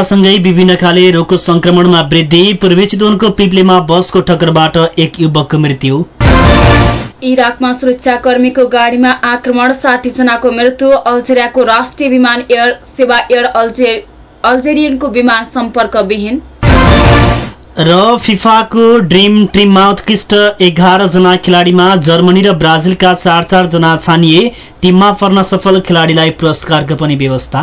सँगै विभिन्न खाले रोगको संक्रमणमा वृद्धि पूर्वी चितवनको पिप्लेमा बसको ठक्करबाट एक युवकको मृत्यु। इराकमा सुरक्षाकर्मीको गाडीमा आक्रमण साठी जनाको मृत्यु अल्जेरियाको राष्ट्रिय विमान एयर सेवा एयर अल्जेरियनको विमान सम्पर्कविहीन। र फिफाको ड्रिम टिममा उत्कृष्ट एघार जना खेलाडीमा जर्मनी र ब्राजिलका चार चार जना छानिए टिममा पर्न सफल खेलाडीलाई पुरस्कारको पनि व्यवस्था।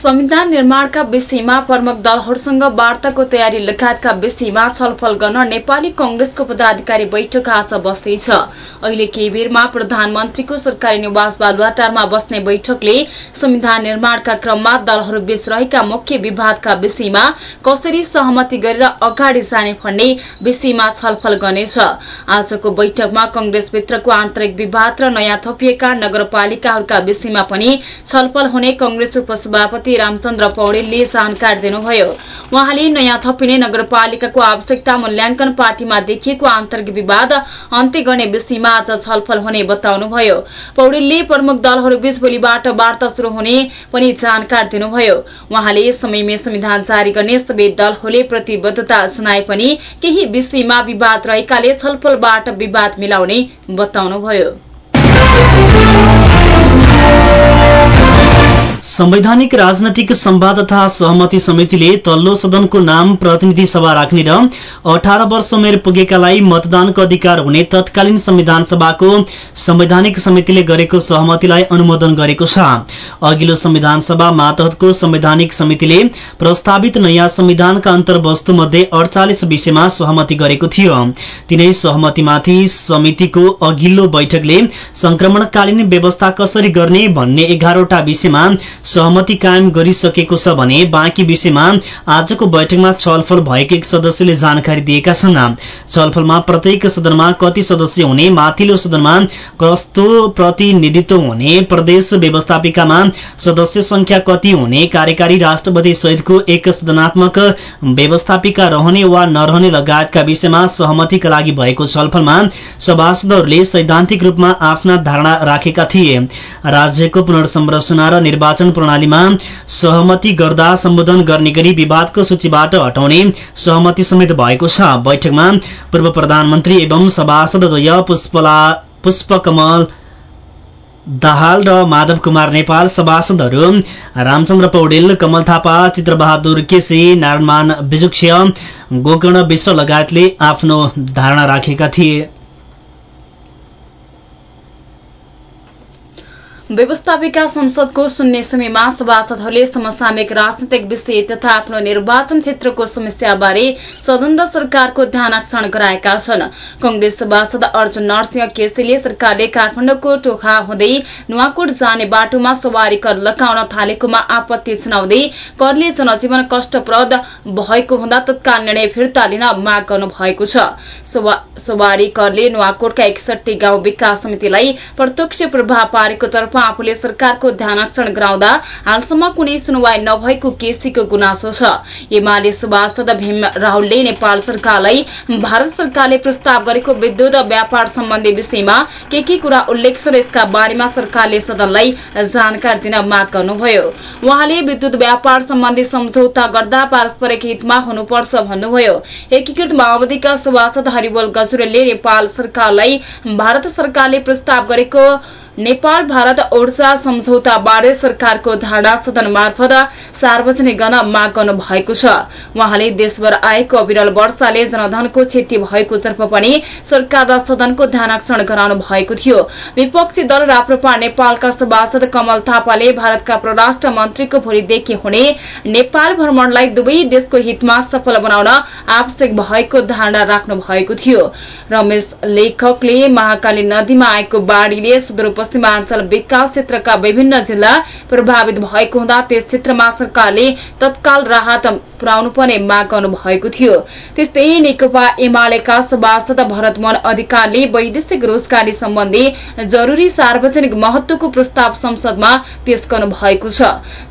संविधान निर्माणका विषयमा प्रमुख दलहरूसँग वार्ताको तयारी लगायतका विषयमा छलफल गर्न नेपाली कंग्रेसको पदाधिकारी बैठक आज बस्दैछ। अहिले केही बेरमा प्रधानमन्त्रीको सरकारी निवास बालुवाटारमा बस्ने बैठकले संविधान निर्माणका क्रममा दलहरूबीच रहेका मुख्य विवादका विषयमा कसरी सहमति गरेर अगाडि जाने भन्ने विषयमा छलफल गर्नेछ। आजको बैठकमा कंग्रेसभित्रको आन्तरिक विवाद र नयाँ थपिएका नगरपालिकाहरूका विषयमा पनि छलफल हुने कंग्रेस उपसभापति सभापति रामचन्द्र पौडेलले जानकारी दिनुभयो। उहाँले नयाँ थपिने नगरपालिकाको आवश्यकता मूल्याङ्कन पार्टीमा देखिएको आन्तरिक विवाद अन्त्य गर्ने विषयमा आज छलफल हुने बताउनुभयो। पौडेलले प्रमुख दलहरूबीच भोलिबाट वार्ता शुरू हुने पनि जानकारी दिनुभयो। उहाँले समयमै संविधान जारी गर्ने सबै दलहरूले प्रतिबद्धता जनाए पनि केही विषयमा विवाद रहेकाले छलफलबाट विवाद मिलाउने बताउनुभयो। संवैधानिक राजनैतिक संवाद तथा सहमति समितिले तल्लो सदनको नाम प्रतिनिधि सभा राख्ने र अठार वर्ष उमेर पुगेकालाई मतदानको अधिकार हुने तत्कालीन संविधान सभाको संवैधानिक समितिले गरेको सहमतिलाई अनुमोदन गरेको छ। अघिल्लो संविधान सभा मातहतको संवैधानिक समितिले प्रस्तावित नयाँ संविधानका अन्तर्वस्तु मध्ये अडचालिस विषयमा सहमति गरेको थियो। तिनै सहमतिमाथि समितिको अघिल्लो बैठकले संक्रमणकालीन व्यवस्था कसरी गर्ने भन्ने एघारवटा विषयमा सहमति कायम गरिसकेको छ भने बाँकी विषयमा आजको बैठकमा छलफल भएको एक सदस्यले जानकारी दिएका छन्। छलफलमा प्रत्येक सदनमा कति सदस्य हुने माथिल्लो सदनमा कस्तो प्रतिनिधित्व हुने प्रदेश व्यवस्थापिकामा सदस्य संख्या कति हुने कार्यकारी राष्ट्रपति सहितको एक सदनात्मक व्यवस्थापिका रहने वा नरहने लगायतका विषयमा सहमतिका लागि भएको छलफलमा सभासदहरूले सैद्धान्तिक रूपमा आफ्ना धारणा राखेका थिए। राज्यको पुनर्संरचना र निर्वाचन प्रणालीमा सहमति गर्दा सम्बोधन गर्ने गरी विवादको सूचीबाट हटाउने सहमति समेत भएको छ। बैठकमा पूर्व प्रधानमन्त्री एवं सभासदद्वय पुष्पकमल दाहाल र माधव कुमार नेपाल सभासदहरू रामचन्द्र पौडेल कमल थापा चित्रबहादुर केसी नारायणमान विजुक्ष गोकर्ण विश्व लगायतले आफ्नो धारणा राखेका थिए। व्यवस्थापिका संसदको शून्य समयमा सभासदहरूले समसामयिक राजनैतिक विषय तथा आफ्नो निर्वाचन क्षेत्रको समस्याबारे सदन र सरकारको ध्यान आकर्षण गराएका छन्। कंग्रेस सभासद अर्जुन नरसिंह केसीले सरकारले काठमाडौँको टोखा हुँदै नुवाकोट जाने बाटोमा सवारी कर लगाउन थालेकोमा आपत्ति जनाउँदै करले जनजीवन कष्टप्रद भएको हुँदा तत्काल निर्णय फिर्ता लिन माग गर्नु भएको छ सवारी करले नुवाकोटका एकसठी गाउँ विकास समितिलाई प्रत्यक्ष प्रभाव पारेको तर्फ आफूले सरकारको ध्यानक्षण गराउँदा हालसम्म कुनै सुनवाई नभएको केसीको गुनासो छ। एमाले सभासद भीम राहुलले नेपाल सरकारलाई भारत सरकारले प्रस्ताव गरेको विद्युत व्यापार सम्बन्धी विषयमा के के कुरा उल्लेख छ यसका बारेमा सरकारले सदनलाई जानकारी दिन माग गर्नुभयो। उहाँले विद्युत व्यापार सम्बन्धी सम्झौता गर्दा पारस्परिक हितमा हुनुपर्छ भन्नुभयो। एकीकृत माओवादीका सभासद हरिवल गजुरेलले नेपाल सरकारलाई भारत सरकारले प्रस्ताव गरेको नेपाल भारत ऊर्जा सम्झौताबारे सरकारको धारणा सदन मार्फत सार्वजनिक गर्न माग गर्नु भएको छ। उहाँले देशभर आएको अविरल वर्षाले जनधनको क्षति भएको तर्फ पनि सरकार र सदनको ध्यानक्षण गराउनु भएको थियो। विपक्षी दल राप्रपा नेपालका सभासद कमल थापाले भारतका परराष्ट्र मन्त्रीको भोलिदेखि हुने नेपाल भ्रमणलाई दुवै देशको हितमा सफल बनाउन आवश्यक भएको धारणा राख्नु भएको थियो। रमेश लेखकले महाकाली नदीमा आएको बाढ़ीले सुदूरपश्चिम पश्चिमाञ्चल विकास क्षेत्रका विभिन्न जिल्ला प्रभावित भएको हुँदा त्यस क्षेत्रमा सरकारले तत्काल राहत पुर्याउनु पर्ने माग गर्नु भएको थियो। त्यस्तै नेकपा एमालेका सभासद भरतमोहन अधिकारले वैदेशिक रोजगारी सम्बन्धी जरूरी सार्वजनिक महत्वको प्रस्ताव संसदमा पेश गर्नु भएको छ।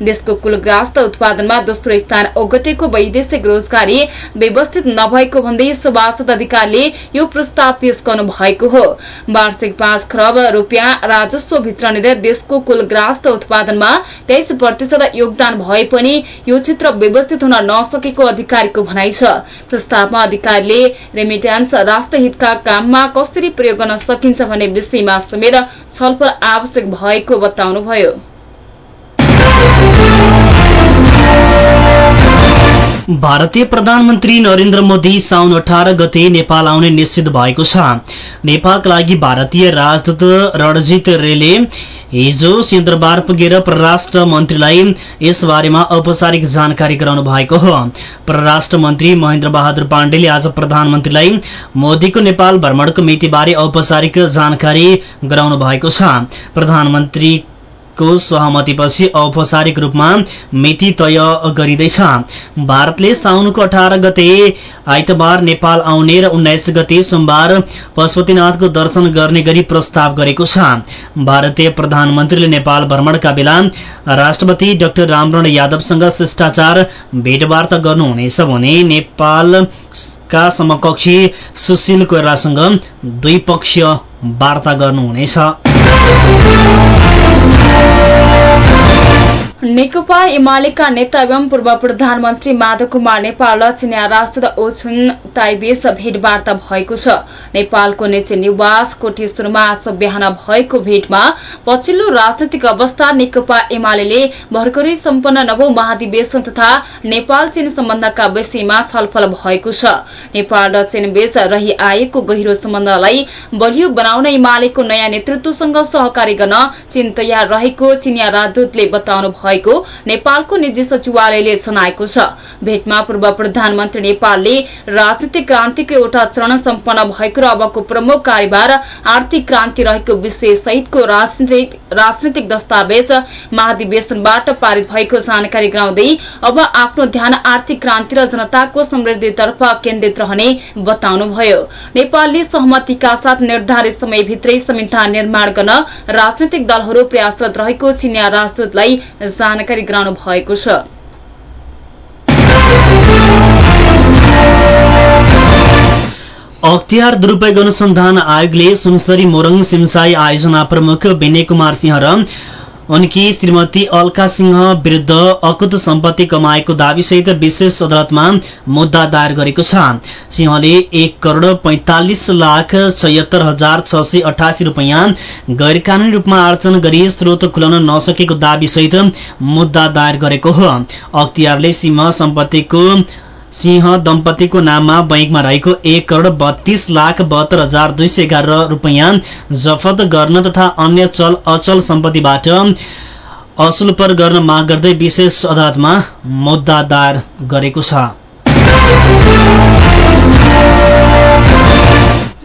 देशको कुल ग्रास्त उत्पादनमा दोस्रो स्थान ओगटेको वैदेशिक रोजगारी व्यवस्थित नभएको भन्दै सभासद अधिकारले यो प्रस्ताव पेश गर्नु भएको हो। वार्षिक पाँच खरब रूपियाँ राजस्व भित्रनेर देशको कुल ग्रास्त उत्पादनमा तेइस प्रतिशत योगदान भए पनि यो क्षेत्र व्यवस्थित हुन नसकेको अधिकारीको भनाइ छ। प्रस्तावमा अधिकारीले रेमिट्यान्स राष्ट्रहितका काममा कसरी प्रयोग गर्न सकिन्छ भन्ने विषयमा समेत छलफल आवश्यक भएको बताउनुभयो। भारतीय प्रधानमन्त्री नरेन्द्र मोदी साउन अठार गते नेपाल आउने निश्चित भएको छ। नेपालका लागि भारतीय राजदूत रणजित रेले हिजो सिंहदरबार पुगेर परराष्ट्र मन्त्रीलाई यसबारेमा औपचारिक जानकारी गराउनु भएको हो। परराष्ट्र मन्त्री महेन्द्र बहादुर पाण्डेले आज प्रधानमन्त्रीलाई मोदीको नेपाल भ्रमणको मितिबारे औपचारिक जानकारी गराउनु भएको छ। प्रधानमन्त्री को सहमतिपछि औपचारिक रूपमा मिति तय गरिँदैछ। भारतले साउनको अठार गते आइतबार नेपाल आउने र उन्नाइस गते सोमबार पशुपतिनाथको दर्शन गर्ने गरी प्रस्ताव गरेको छ। भारतीय प्रधानमन्त्रीले नेपाल भ्रमणका बेला राष्ट्रपति डाक्टर रामरण यादवसँग शिष्टाचार भेटवार्ता गर्नुहुनेछ भने नेपालका समकक्षी सुशील कोइरालासँग द्विपक्षीय वार्ता गर्नुहुनेछ। नेकपा एमालेका नेता एवं पूर्व प्रधानमन्त्री माधव कुमार नेपाल र चिनिया राष्ट्र ओछुन ताइबीच भेटवार्ता भएको छ। नेपालको निजी निवास कोटेश्वरमा आज बिहान भएको भेटमा पछिल्लो राजनैतिक अवस्था नेकपा एमाले भर्खरै सम्पन्न नवौं महाधिवेशन तथा नेपाल चीन सम्बन्धका विषयमा छलफल भएको छ। नेपाल र चीन बीच रही आएको गहिरो सम्बन्धलाई बलियो बनाउन एमालेको नयाँ नेतृत्वसँग सहकारी गर्न चीन तयार रहेको चिनिया राजदूतले बताउनु भएको नेपालको निजी सचिवालयले जनाएको छ। भेटमा पूर्व प्रधानमन्त्री नेपालले राजनीतिक क्रान्तिको एउटा चरण सम्पन्न भएको र अबको प्रमुख कार्यभार आर्थिक क्रान्ति रहेको विषय सहितको राजनीतिक दस्तावेज महाधिवेशनबाट पारित भएको जानकारी गराउँदै अब आफ्नो ध्यान आर्थिक क्रान्ति र जनताको समृद्धितर्फ केन्द्रित रहने बताउनुभयो। नेपालले सहमतिका साथ निर्धारित समयभित्रै संविधान निर्माण गर्न राजनैतिक दलहरू प्रयासरत रहेको चिनिया राजदूतलाई जानकारी गराउनु भएको छ। अख्तियार दुरूपयोग अनुसन्धान आयोगले सुनसरी मोरङ सिमसाई आयोजना प्रमुख विनय कुमार सिंह र उनकी श्रीमती अलका सिंह विरूद्ध अकुत सम्पत्ति कमाएको दावीसहित विशेष अदालतमा मुद्दा दायर गरेको छ। सिंहले एक करोड़ पैंतालिस लाख छयत्तर हजार छ सय अठासी रूपियाँ गैर कानूनी रूपमा आर्जन गरी स्रोत खुलाउन नसकेको दावीसहित मुद्दा दायर गरेको हो। अख्तियारले सिंह सम्पत्तिको सिंह दम्पतिको नाममा बैंकमा रहेको एक करोड़ बत्तीस लाख बहत्तर हजार दुई सय एघार रूपियाँ जफत गर्न तथा अन्य चल अचल सम्पत्तिबाट असुलपर गर्न माग गर्दै विशेष अदालतमा मुद्दा दायर गरेको छ।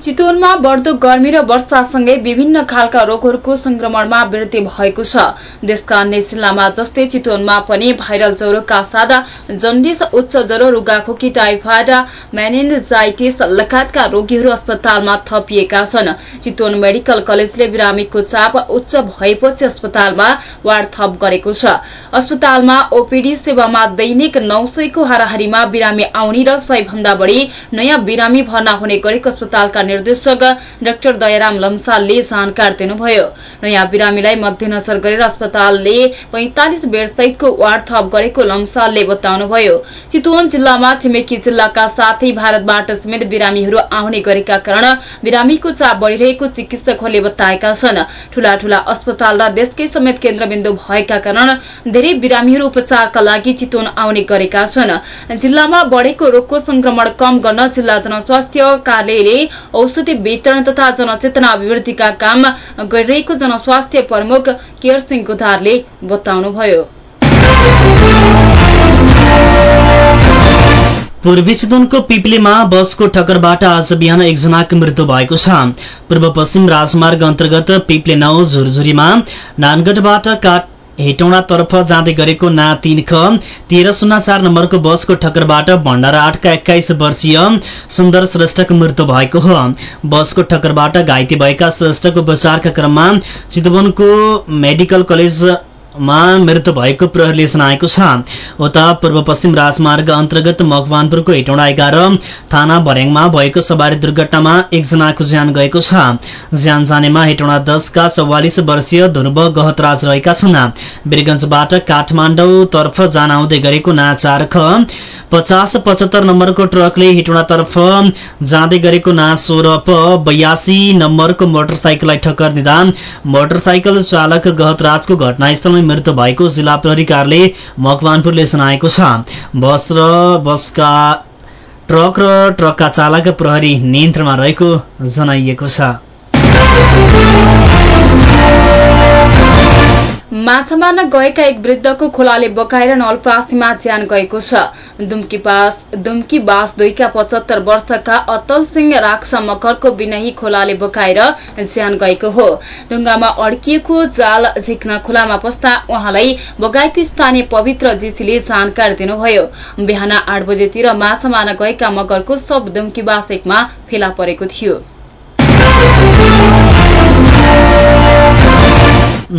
चितवनमा बढ्दो गर्मी र वर्षासँगै विभिन्न खालका रोगहरूको संक्रमणमा वृद्धि भएको छ। देशका अन्य जिल्लामा जस्तै चितवनमा पनि भाइरल ज्वरोका साथ जन्डिस उच्च ज्वरो रुगाखोकी टाइफाइड मेनिन्जाइटिस लगायतका रोगीहरू अस्पतालमा थपिएका छन्। चितवन मेडिकल कलेजले बिरामीको चाप उच्च भएपछि अस्पतालमा वार्ड थप गरेको छ। अस्पतालमा ओपीडी सेवामा दैनिक नौ सयको हाराहारीमा बिरामी आउने र सय भन्दा बढ़ी नयाँ बिरामी भर्ना हुने गरेको अस्पतालका निर्देशक डाक्टर दयाराम लम्सालले जानकारी दिनुभयो। नयाँ बिरामीलाई मध्यनजर गरेर अस्पतालले पैंतालिस बेड सहितको वार्ड थप गरेको लम्सालले बताउनुभयो। चितवन जिल्लामा छिमेकी जिल्लाका साथै भारतबाट समेत बिरामीहरू आउने गरेका कारण बिरामीको चाप बढ़िरहेको चिकित्सकहरूले बताएका छन्। ठूला ठूला अस्पताल र देशकै समेत केन्द्रबिन्दु भएका कारण धेरै बिरामीहरू उपचारका लागि चितवन आउने गरेका छन्। जिल्लामा बढ़ेको रोगको संक्रमण कम गर्न जिल्ला जनस्वास्थ्य कार्यालयले औषधि वितरण तथा जनचेतना अभिवृद्धिका काम गरिरहेको जनस्वास्थ्य प्रमुख केयर सिंह गुधारले बताउनुभयो। पूर्वी चितवनको पिपलेमा बसको ठक्करबाट आज बिहान एकजनाको मृत्यु भएको छ। पूर्व पश्चिम राजमार्ग अन्तर्गत पिप्ले नौ झुरझुरीमा नानगढबाट काठ हेटौँडातर्फ जाँदै गरेको ना तीन ख तेह्र शून्य चार नम्बरको बसको ठक्करबाट भण्डारा आठका एक्काइस वर्षीय सुन्दर श्रेष्ठको मृत्यु भएको हो। बसको ठक्करबाट घाइते भएका श्रेष्ठको उपचारका क्रममा चितवनको मेडिकल कलेज मा मृत्यु भएको प्रहरीले जनाएको छ। उता पूर्व पश्चिम राजमार्ग अन्तर्गत मकवानपुरको हेटौँडा एघार थाना भर्याङमा भएको सवारी दुर्घटनामा एकजनाको ज्यान गएको छ। ज्यान जानेमा हेटौँडा दसका चौवालिस वर्षीय ध्रुव गहतराज रहेका छन्। वीरगंजबाट काठमाडौँतर्फ जान आउँदै गरेको नाचार ख पचास पचहत्तर नम्बरको ट्रकले हेटौँडातर्फ जाँदै गरेको ना सोह्र प बयासी नम्बरको मोटरसाइकललाई ठक्कर दिँदा मोटरसाइकल चालक गहतराजको घटनास्थलमै मृत्यु भएको जिल्ला प्रहरी कार्यालय मकवानपुरले जनाएको छ। बस र बसका ट्रक र ट्रकका चालक प्रहरी नियन्त्रणमा रहेको जनाइएको छ। माछा मार्न गएका एक वृद्धको खोलाले बकाएर नलप्रासीमा ज्यान गएको छ। दुम्की दुम्की बास दुईका पचहत्तर वर्षका अतल सिंह राक्सा मकरको बिनही खोलाले बकाएर ज्यान गएको हो। ढुङ्गामा अड्किएको जाल झिक्न खोलामा पस्दा उहाँलाई बगाएको स्थानीय पवित्र जीसीले जानकारी दिनुभयो। बिहान आठ बजेतिर माछा मार्न गएका मकरको सब दुम्की बास एकमा फेला परेको थियो।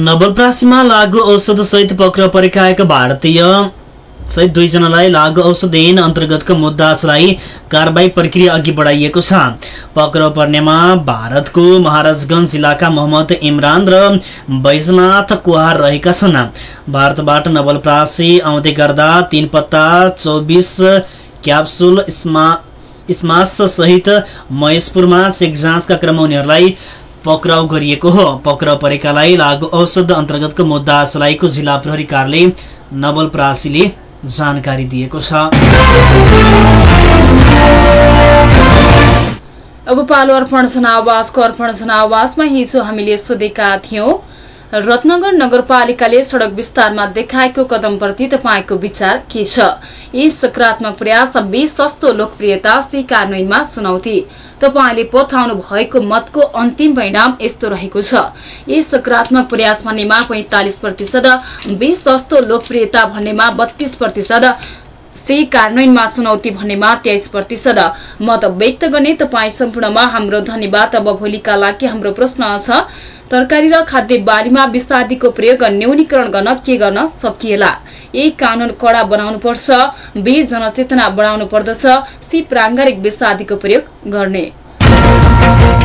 नवलप्रासीमा लागू औषध सहित पक्र परेका एक भारतीय सहित दुईजनालाई लागू औषध ऐन अन्तर्गतको मुद्दालाई कारवाही प्रक्रिया अघि बढाइएको छ। पक्राउ पर्नेमा भारतको महाराजगंज जिल्लाका मोहम्मद इमरान र बैजनाथ कुहार रहेका छन्। भारतबाट नवलप्रासी आउँदै गर्दा तीन पत्ता चौबिस क्याप्सुल स्मास सहित महेशपुरमा चेक जाँचका क्रममा उनीहरूलाई पक्राउ गरिएको हो। पक्राउ परेकालाई लागू औषध अन्तर्गतको मुद्दा चलाएको जिल्ला प्रहरी कार्यालय नवलपरासीले जानकारी दिएको छ। अब पालो अर्पण जनावासको अर्पण जनावासमा हिजो हामीले सोधेका थियौं रत्नगर नगरपालिकाले सड़क विस्तारमा देखाएको कदमप्रति तपाईँको विचार के छ? यी सकारात्मक प्रयास बी सस्तो लोकप्रियता सी कार्यान्वयनमा चुनौती। तपाईँले पठाउनु भएको मतको अन्तिम परिणाम यस्तो रहेको छ। यी सकारात्मक प्रयास भन्नेमा पैंतालिस प्रतिशत बी सस्तो लोकप्रियता भन्नेमा बत्तीस प्रतिशत सी कार्यान्वयनमा चुनौती भन्नेमा तेइस प्रतिशत। मत व्यक्त गर्ने तपाईँ सम्पूर्णमा हाम्रो धन्यवाद। अब भोलिका लागि हाम्रो प्रश्न छ तरकारी र खाद्य बालीमा विषादीको प्रयोग न्यूनीकरण गर्न के गर्न सकिएला? ए कानून कड़ा बनाउनु पर्छ बी जनचेतना बढाउनु पर्दछ सी प्राङ्गारिक विषादीको प्रयोग गर्ने।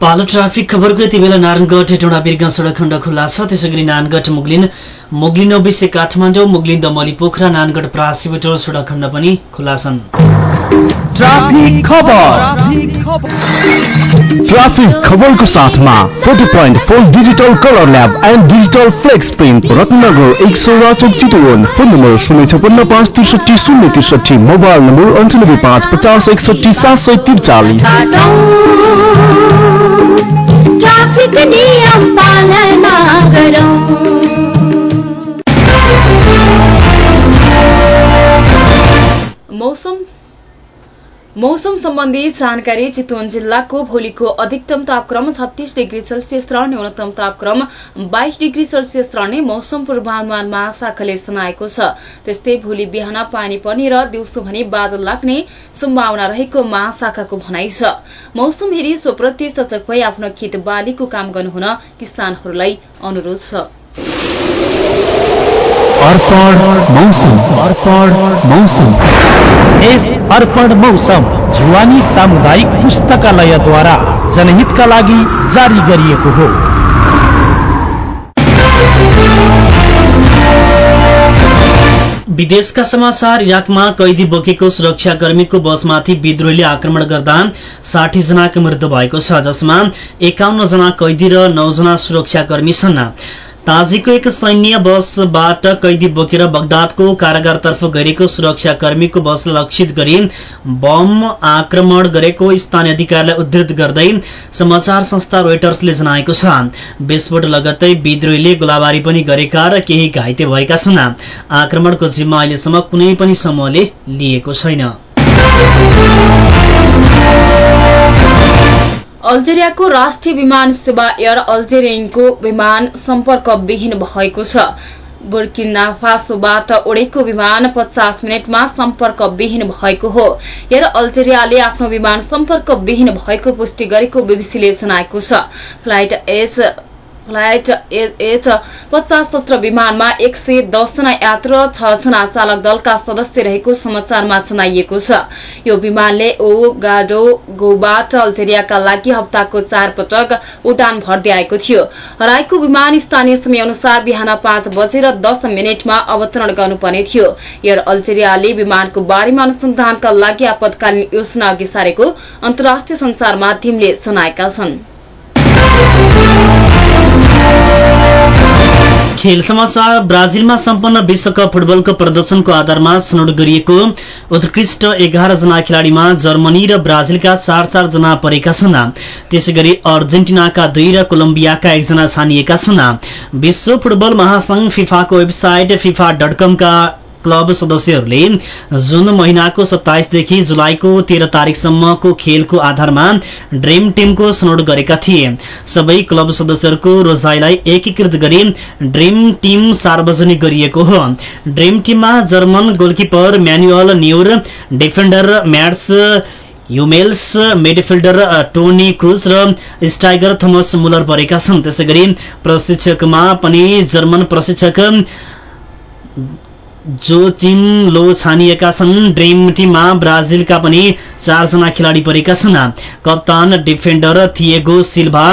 पालो ट्राफिक खबरको यति बेला नारायणगढ हेटौँडा बिर्ग सडक खण्ड खुल्ला छ। त्यसै गरी नानगढ मुगलिन मुगलिन ओबिसे काठमाडौँ मुगलिन दमली पोखरा नानगढ प्रासीबटोल सडक खण्ड पनि खुल्ला छन्। ट्राफिक खबर। ट्राफिक खबरको साथमा forty point four digital colour lab and digital flex print Ratnanagar एक सौ राचोक चितवन फोन नम्बर शून्य छपन्न पाँच त्रिसठी शून्य त्रिसठी मोबाइल नम्बर अन्ठानब्बे पाँच पचास एकसठी सात सय त्रिचालिस। ट्राफिक नियम पालना गरौँ मौसम सम्बन्धी जानकारी चितवन जिल्लाको भोलिको अधिकतम तापक्रम छत्तीस डिग्री सेल्सियस र न्यूनतम तापक्रम बाइस डिग्री सेल्सियस रहने मौसम पूर्वानुमान महाशाखाले सुनाएको छ। त्यस्तै भोलि बिहान पानी पर्ने र दिउँसो भने बादल लाग्ने सम्भावना रहेको महाशाखाको भनाइ छ। मौसम हेरी सोप्रति सचक भई आफ्नो खेत बालीको काम गर्नुहुन किसानहरूलाई अनुरोध छ। अर्पण मौसम। अर्पण मौसम। यस अर्पण मौसम जुवानी सामुदायिक पुस्तकालयद्वारा जनहितका लागि जारी गरिएको हो। विदेशका समाचार इराकमा कैदी बोकेको सुरक्षाकर्मीको बसमाथि विद्रोहीले आक्रमण गर्दा साठी जनाको मृत्यु भएको छ जसमा एकाउन्न जना कैदी र नौजना सुरक्षाकर्मी छन्। ताजीको एक सैन्य बसबाट कैदी बोकेर बगदादको कारागारतर्फ गएको सुरक्षाकर्मीको बसलाई लक्षित गरी बम आक्रमण गरेको स्थानीय अधिकारीलाई उद्धृत गर्दै समाचार संस्था रोइटर्सले जनाएको छ। विस्फोट लगत्तै विद्रोहीले गोलाबारी पनि गरेका र केही घाइते भएका छन्। आक्रमणको जिम्मा अहिलेसम्म कुनै पनि समूहले लिएको छैन। अल्जेरियाको राष्ट्रिय विमान सेवा एयर अल्जेरियनको विमान सम्पर्कविहीन भएको छ। बुर्किनाफासोबाट उडेको विमान पचास मिनटमा सम्पर्कविहीन भएको हो। एयर अल्जेरियाले आफ्नो विमान सम्पर्कविहीन भएको पुष्टि गरेको बीबीसीले जनाएको छ। फ्लाइट एच फ्लाइट एच पचास सत्र विमानमा एक सय दसजना यात्रु र छजना चालक दलका सदस्य रहेको समाचारमा जनाइएको छ। यो विमानले ओ गाडोगोबाट अल्जेरियाका लागि हप्ताको चार पटक उडान भर्दै आएको थियो। हराएको विमान स्थानीय समय अनुसार बिहान पाँच बजेर दस मिनटमा अवतरण गर्नुपर्ने थियो। एयर अल्जेरियाले विमानको बारेमा अनुसन्धानका लागि आपतकालीन योजना अघि सारेको अन्तर्राष्ट्रिय संचार माध्यमले जनाएका छन्। खेल समाचार ब्राजिलमा सम्पन्न विश्वकप फुटबलको प्रदर्शनको आधारमा छनौट गरिएको उत्कृष्ट एघार जना खेलाड़ीमा जर्मनी र ब्राजिलका चार चार जना परेका छन्। त्यसै गरी अर्जेन्टिनाका दुई र कोलम्बियाका एकजना छानिएका छन्। विश्व फुटबल महासंघ फिफाको वेबसाइट फिफा डट क्लब सदस्यहरूले जुन महिनाको सत्ताइसदेखि जुलाईको तेह्र तारिकसम्मको खेलको आधारमा ड्रिम टिमको छनौट गरेका थिए। सबै क्लब सदस्यहरूको रोजाइलाई एकीकृत गरी ड्रिम टिम सार्वजनिक गरिएको हो। ड्रिम टिममा German goalkeeper Manuel Neuer defender Mats Hummels midfielder Toni Kroos र स्टाइगर थोमस मुलर परेका छन्। त्यसै गरी प्रशिक्षकमा पनि जर्मन प्रशिक्षक जो चिम लो छानिएका छन्। ड्रिम टिममा ब्राजिलका पनि चारजना खेलाडी परेका छन्। कप्तान defender Thiago Silva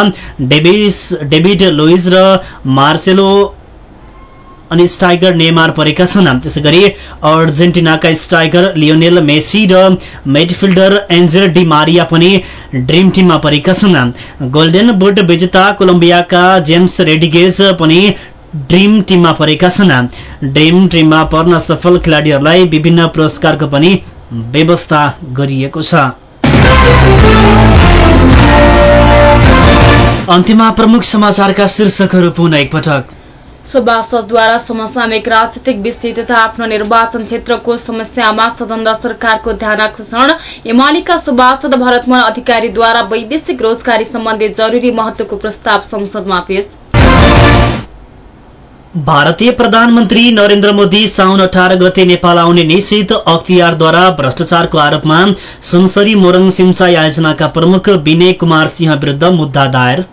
Davis David Luiz र मार्सेलो अनि स्ट्राइकर नेमार परेका छन्। त्यसै गरी अर्जेन्टिनाका स्ट्राइकर लियोनेल मेसी र मिडफिल्डर एन्जेल डी मारिया पनि ड्रिम टिममा परेका छन्। गोल्डेन बुट विजेता कोलम्बियाका जेम्स रेडिगेज पनि ड्रिम टिममा परेका छन्। ड्रिम टिममा पर्न सफल खेलाड़ीहरूलाई विभिन्न पुरस्कारको पनि व्यवस्था गरिएको छ। अन्त्यमा प्रमुख समाचारका शीर्षकहरू पुनः एकपटक। सभासदद्वारा समसामयिक राजनीतिक विषय तथा आफ्नो निर्वाचन क्षेत्रको समस्यामा सदन र सरकारको ध्यान आकर्षण एमालेका सभासद भरतमोहन अधिकारीद्वारा वैदेशिक रोजगारी सम्बन्धी जरूरी महत्वको प्रस्ताव संसदमा पेश। भारतीय प्रधानमन्त्री नरेन्द्र मोदी साउन अठार गते नेपाल आउने निश्चित अख्तियारद्वारा भ्रष्टाचारको आरोपमा सुनसरी मोरङ सिमसाई आयोजनाका प्रमुख विनय कुमार सिंह विरूद्ध मुद्दा दायर।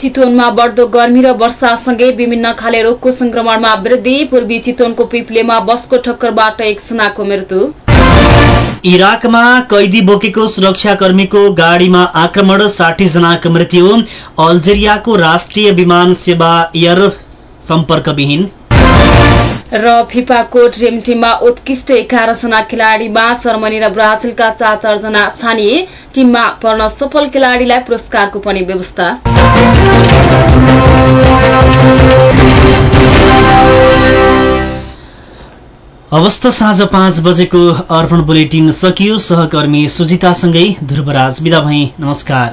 चितवनमा बढ्दो गर्मी र वर्षासँगै विभिन्न खाले रोगको संक्रमणमा वृद्धि पूर्वी चितवनको पिप्लेमा बसको ठक्करबाट एकजनाको मृत्यु। इराकमा कैदी बोकेको सुरक्षाकर्मीको गाडीमा आक्रमण साठी जनाको मृत्यु। अल्जेरियाको राष्ट्रिय विमान सेवा एयर सम्पर्कविहीन र फिफाको ड्रिम टिममा उत्कृष्ट एघार जना खेलाड़ीमा जर्मनी र ब्राजिलका चार चारजना छानिए टिममा पर्न सफल खेलाड़ीलाई पुरस्कारको पनि व्यवस्था। अवस्था साँझ पाँच बजेको अर्पण बुलेटिन सकियो। सहकर्मी सुजितासँगै ध्रुवराज विदा भई। नमस्कार।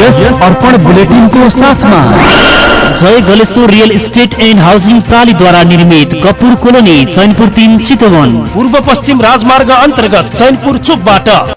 यस अर्पण बुलेटिनको साथमा Jai Galeshwar real estate and housing प्रणालीद्वारा निर्मित कपुर कोलोनी चैनपुर तिन चितवन। पूर्व पश्चिम राजमार्ग अन्तर्गत चैनपुर चोकबाट।